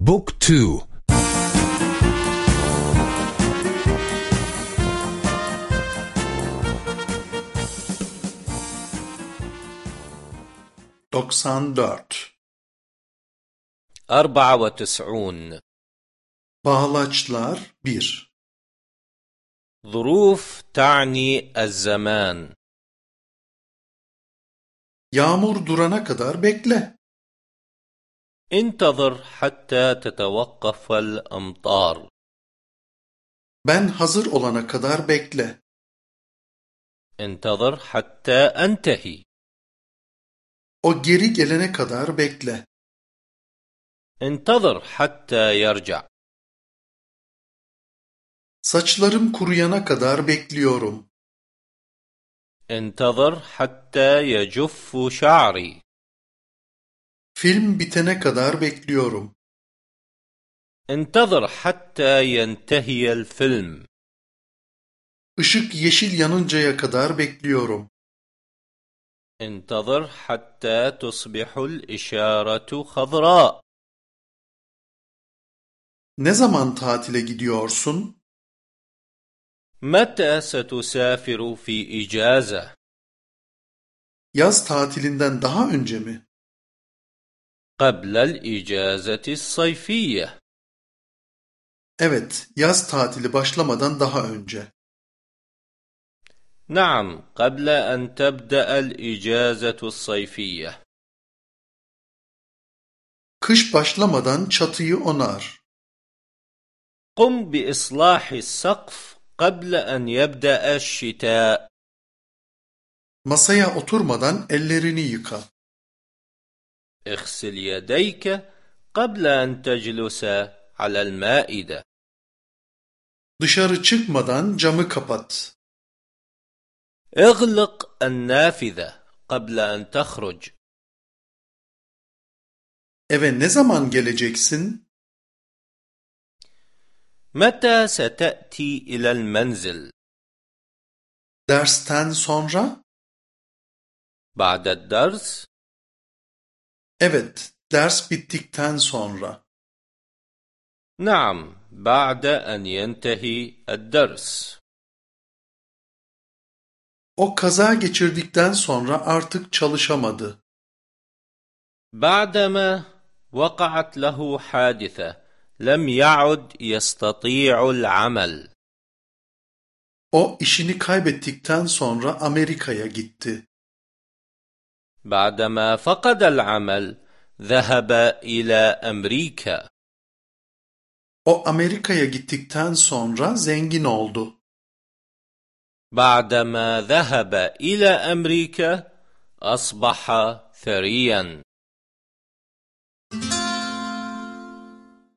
Book 2 94 94 Bağlaçlar 1 Zuruf ta'ni az-zaman. Yağmur durana kadar bekle. انتظر حتى تتوقف الأمطار Ben hazır olana kadar bekle. انتظر حتى أنتهي O geri gelene kadar bekle. انتظر حتى يرجع Saçlarım kuruyana kadar bekliyorum. انتظر حتى يجف شعري Film bitene kadar bekliyorum. انتظر حتى ينتهي الفيلم Işık yeşil yanıncaya kadar bekliyorum. انتظر حتى تصبح الإشارة خضراء Ne zaman tatile gidiyorsun? متى ستسافر في إجازة؟ Yaz tatilinden daha önce mi? قبل الإجازة الصيفية Evet, yaz tatili başlamadan daha önce. نعم قبل أن تبدأ الإجازة الصيفية Kış başlamadan çatıyı onar. قم بإصلاح السقف قبل أن يبدأ الشتاء Masaya oturmadan ellerini yıka. اغسل يديك قبل أن تجلس على المائدة Dışarı çıkmadan camı kapat. اغلق النافذة قبل أن تخرج Eve ne zaman geleceksin? متى ستأتي إلى المنزل؟ Dersten sonra? بعد الدرس؟ Evet, ders bittikten sonra. نعم بعد أن ينتهي الدرس O kaza geçirdikten sonra artık çalışamadı. بعدما وقعت له حادثة لم يعد يستطيع العمل O işini kaybettikten sonra Amerika'ya gitti. بعدما فقد العمل ذهب إلى أمريكا O Amerika'ya gittikten sonra zengin oldu. بعدما ذهب إلى أمريكا أصبح ثريا